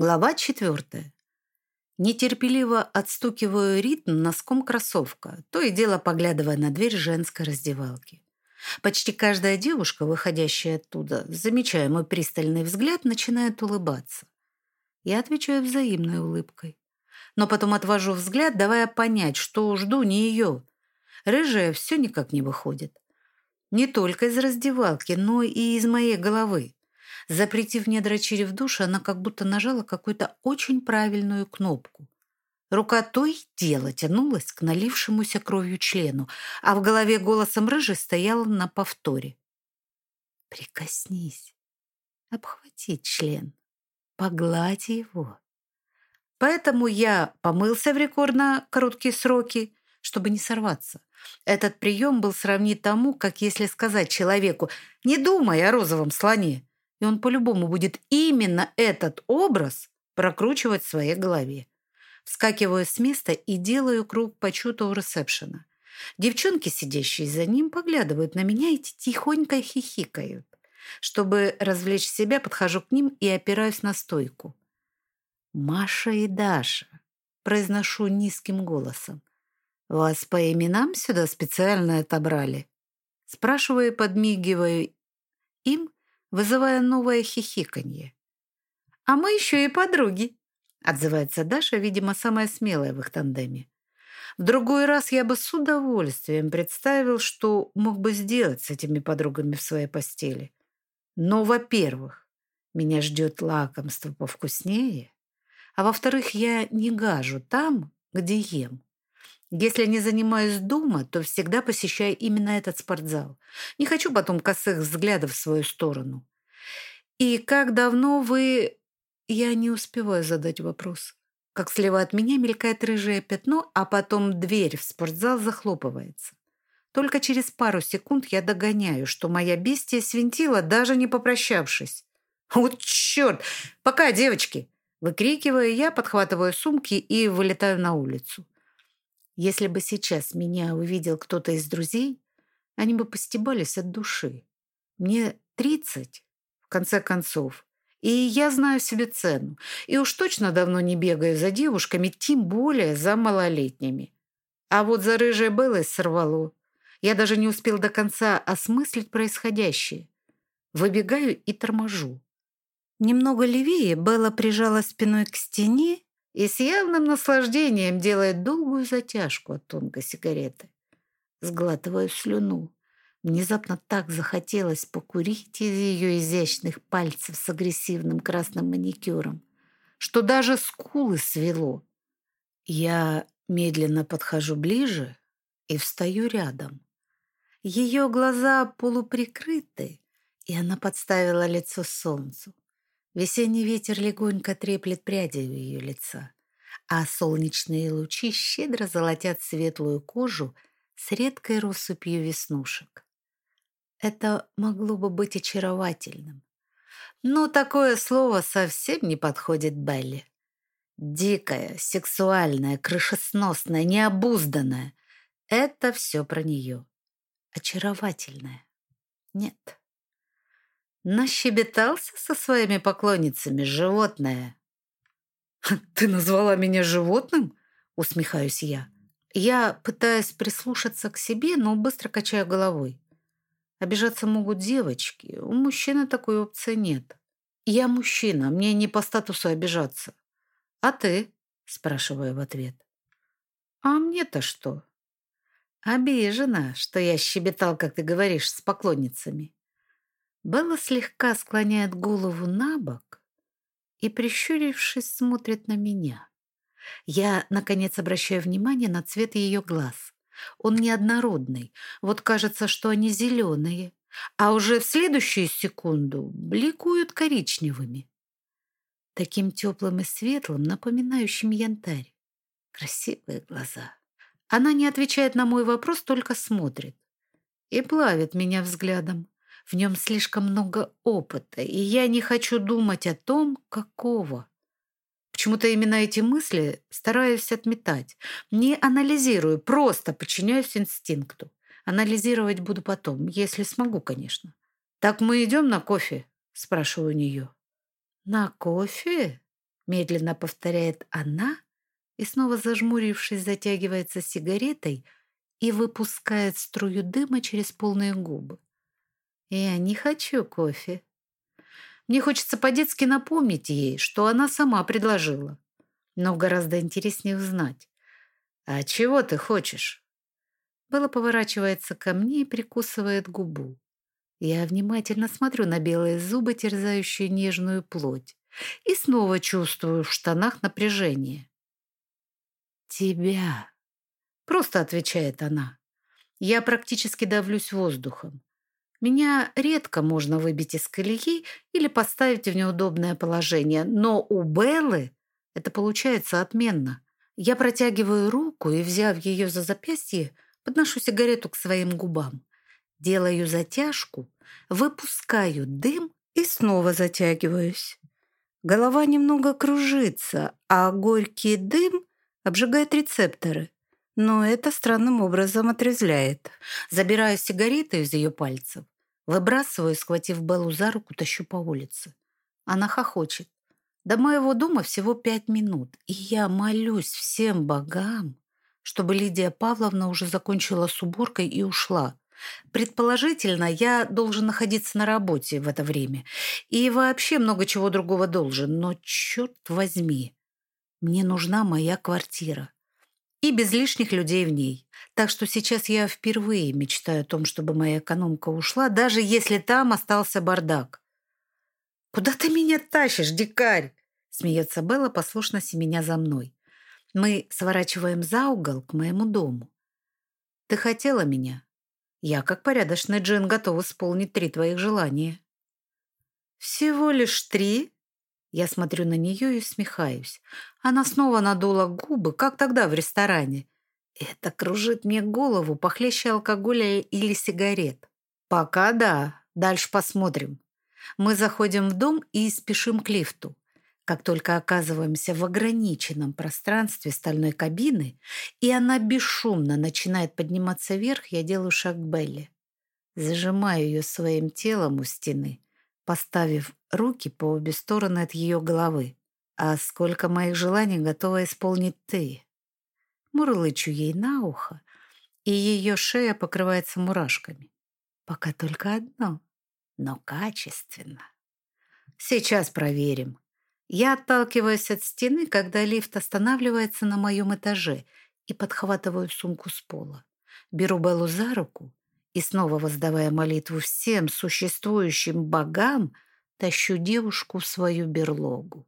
Глава четвертая. Нетерпеливо отстукиваю ритм носком кроссовка, то и дело поглядывая на дверь женской раздевалки. Почти каждая девушка, выходящая оттуда, замечая мой пристальный взгляд, начинает улыбаться. Я отвечаю взаимной улыбкой. Но потом отвожу взгляд, давая понять, что жду не ее. Рыжая все никак не выходит. Не только из раздевалки, но и из моей головы. Запретив мне в душе, она как будто нажала какую-то очень правильную кнопку. Рука то и дело тянулась к налившемуся кровью члену, а в голове голосом рыжий стояла на повторе. «Прикоснись, обхвати член, погладь его». Поэтому я помылся в рекордно короткие сроки, чтобы не сорваться. Этот прием был сравнить тому, как если сказать человеку «не думай о розовом слоне», и он по-любому будет именно этот образ прокручивать в своей голове. Вскакиваю с места и делаю круг почета у ресепшена. Девчонки, сидящие за ним, поглядывают на меня и тихонько хихикают. Чтобы развлечь себя, подхожу к ним и опираюсь на стойку. «Маша и Даша», — произношу низким голосом. «Вас по именам сюда специально отобрали?» Спрашиваю подмигиваю им, вызывая новое хихиканье. «А мы еще и подруги», — отзывается Даша, видимо, самая смелая в их тандеме. В другой раз я бы с удовольствием представил, что мог бы сделать с этими подругами в своей постели. Но, во-первых, меня ждет лакомство повкуснее, а во-вторых, я не гажу там, где ем. Если не занимаюсь дома, то всегда посещаю именно этот спортзал. Не хочу потом косых взглядов в свою сторону. И как давно вы... Я не успеваю задать вопрос. Как слева от меня мелькает рыжее пятно, а потом дверь в спортзал захлопывается. Только через пару секунд я догоняю, что моя бестия свинтила, даже не попрощавшись. «Вот черт! Пока, девочки!» Выкрикиваю я, подхватываю сумки и вылетаю на улицу. Если бы сейчас меня увидел кто-то из друзей, они бы постебались от души. Мне тридцать, в конце концов, и я знаю себе цену. И уж точно давно не бегаю за девушками, тем более за малолетними. А вот за рыжей Беллой сорвало. Я даже не успел до конца осмыслить происходящее. Выбегаю и торможу. Немного левее Белла прижала спиной к стене и с явным наслаждением делает долгую затяжку от тонкой сигареты. Сглатываю слюну. Внезапно так захотелось покурить из ее изящных пальцев с агрессивным красным маникюром, что даже скулы свело. Я медленно подхожу ближе и встаю рядом. Ее глаза полуприкрыты, и она подставила лицо солнцу. Весенний ветер легонько треплет пряди у ее лица, а солнечные лучи щедро золотят светлую кожу с редкой россыпью веснушек. Это могло бы быть очаровательным. Но такое слово совсем не подходит Белли. Дикая, сексуальная, крышесносная, необузданная — это все про нее. Очаровательная. Нет. Нащебетался со своими поклонницами, животное. «Ты назвала меня животным?» — усмехаюсь я. Я пытаюсь прислушаться к себе, но быстро качаю головой. Обижаться могут девочки. У мужчины такой опции нет. Я мужчина, мне не по статусу обижаться. А ты? Спрашиваю в ответ. А мне-то что? Обижена, что я щебетал, как ты говоришь, с поклонницами. Белла слегка склоняет голову на бок и, прищурившись, смотрит на меня. Я, наконец, обращаю внимание на цвет ее глаз. Он неоднородный, вот кажется, что они зеленые, а уже в следующую секунду бликуют коричневыми. Таким теплым и светлым, напоминающим янтарь. Красивые глаза. Она не отвечает на мой вопрос, только смотрит. И плавит меня взглядом. В нем слишком много опыта, и я не хочу думать о том, какого. Почему-то именно эти мысли стараюсь отметать. Не анализирую, просто подчиняюсь инстинкту. Анализировать буду потом, если смогу, конечно. «Так мы идем на кофе?» – спрашиваю у нее. «На кофе?» медленно повторяет она и снова зажмурившись затягивается сигаретой и выпускает струю дыма через полные губы. Я не хочу кофе. Мне хочется по-детски напомнить ей, что она сама предложила. Но гораздо интереснее узнать. «А чего ты хочешь?» Белла поворачивается ко мне и прикусывает губу. Я внимательно смотрю на белые зубы, терзающие нежную плоть, и снова чувствую в штанах напряжение. «Тебя», — просто отвечает она. Я практически давлюсь воздухом. Меня редко можно выбить из колеи или поставить в неудобное положение, но у Беллы это получается отменно. Я протягиваю руку и, взяв ее за запястье, подношу сигарету к своим губам. Делаю затяжку, выпускаю дым и снова затягиваюсь. Голова немного кружится, а горький дым обжигает рецепторы. Но это странным образом отрезляет. Забираю сигарету из ее пальцев, выбрасываю, схватив Беллу за руку, тащу по улице. Она хохочет. До моего дома всего пять минут, и я молюсь всем богам, чтобы Лидия Павловна уже закончила с уборкой и ушла. Предположительно, я должен находиться на работе в это время. И вообще много чего другого должен. Но, черт возьми, мне нужна моя квартира и без лишних людей в ней. Так что сейчас я впервые мечтаю о том, чтобы моя экономка ушла, даже если там остался бардак. «Куда ты меня тащишь, дикарь?» Смеется Белла, послушно семеня за мной. Мы сворачиваем за угол к моему дому. «Ты хотела меня?» Я, как порядочный джин, готов исполнить три твоих желания. «Всего лишь три?» Я смотрю на нее и усмехаюсь. Она снова надула губы, как тогда в ресторане. Это кружит мне голову похлеще алкоголя или сигарет. Пока да, дальше посмотрим. Мы заходим в дом и спешим к лифту. Как только оказываемся в ограниченном пространстве стальной кабины, и она бесшумно начинает подниматься вверх, я делаю шаг к Белле. Зажимаю ее своим телом у стены, поставив руки по обе стороны от ее головы. «А сколько моих желаний готова исполнить ты?» Мурлычу ей на ухо, и ее шея покрывается мурашками. Пока только одно, но качественно. Сейчас проверим. Я отталкиваюсь от стены, когда лифт останавливается на моем этаже и подхватываю сумку с пола. Беру Беллу за руку и, снова воздавая молитву всем существующим богам, тащу девушку в свою берлогу.